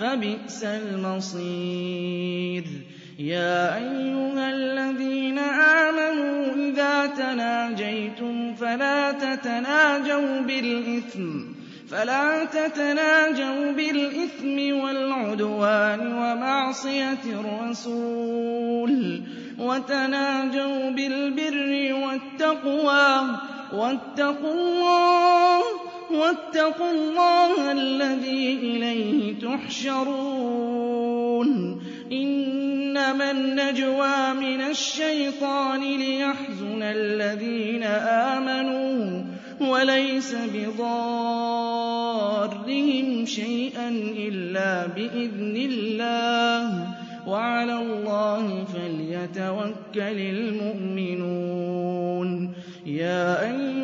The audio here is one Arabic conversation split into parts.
فبئس المصير. يا أيها الذين آمنوا إذا تناجيتم فلا تتناجوا بالإثم فلا تتناجوا بالإثم والعدوان ومعصية الرسول وتناجوا بالبر والتقوى واتقوا الله واتقوا الله الذي إليه تحشرون. إنما النجوى من الشيطان ليحزن الذين آمنوا وليس بضارهم شيئا إلا بإذن الله. وعلى الله فليتوكل المؤمنون. يا أيها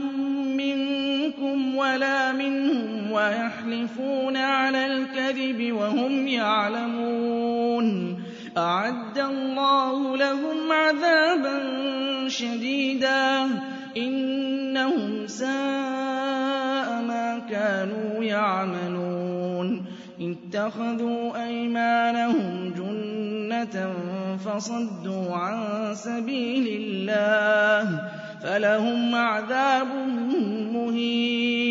وَلَا مِنْهُمْ وَيَحْلِفُونَ عَلَى الْكَذِبِ وَهُمْ يَعْلَمُونَ. أَعَدَّ اللَّهُ لَهُمْ عَذَابًا شَدِيدًا ۖ. إِنَّهُمْ سَاءَ مَا كَانُوا يَعْمَلُونَ. اتَّخَذُوا أَيْمَانَهُمْ جُنَّةً فَصَدُّوا عَن سَبِيلِ اللَّهِ ۖ. فَلَهُمْ عَذَابٌ مُّهِينٌ.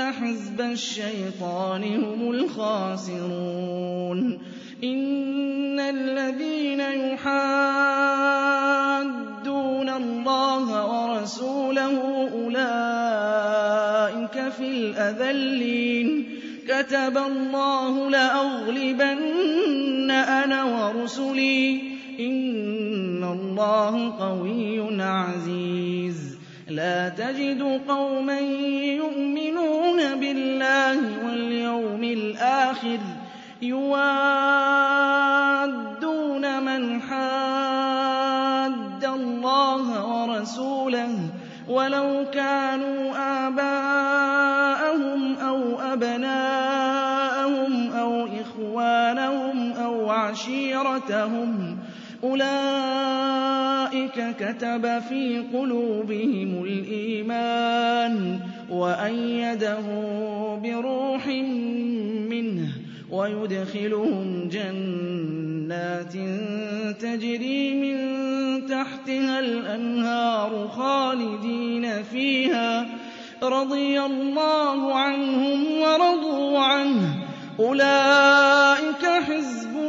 حِزْبَ الشَّيْطَانِ هُمُ الْخَاسِرُونَ إِنَّ الَّذِينَ يُحَادُّونَ اللَّهَ وَرَسُولَهُ أُولَٰئِكَ فِي الْأَذَلِّينَ كَتَبَ اللَّهُ لَأَغْلِبَنَّ أَنَا وَرُسُلِي ۚ إِنَّ اللَّهَ قَوِيٌّ عَزِيزٌ لَّا تَجِدُ قَوْمًا يُؤْمِنُونَ بِاللَّهِ وَالْيَوْمِ الْآخِرِ يُوَادُّونَ مَنْ حَادَّ اللَّهَ وَرَسُولَهُ وَلَوْ كَانُوا آبَاءَهُمْ أَوْ أَبْنَاءَهُمْ أَوْ إِخْوَانَهُمْ أَوْ عَشِيرَتَهُمْ ۚ أُولَٰئِكَ كَتَبَ فِي قُلُوبِهِمُ الْإِيمَانَ وَأَيَّدَهُم بِرُوحٍ مِّنْهُ وَيُدْخِلُهُمْ جَنَّاتٍ تَجْرِي مِن تَحْتِهَا الْأَنْهَارُ خَالِدِينَ فِيهَا ۚ رَضِيَ اللَّهُ عَنْهُمْ وَرَضُوا عَنْهُ ۚ. أُولَٰئِكَ حِزْبُ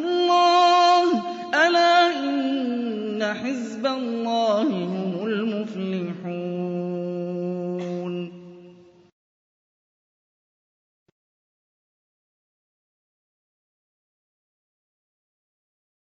حِزْبَ اللَّهِ.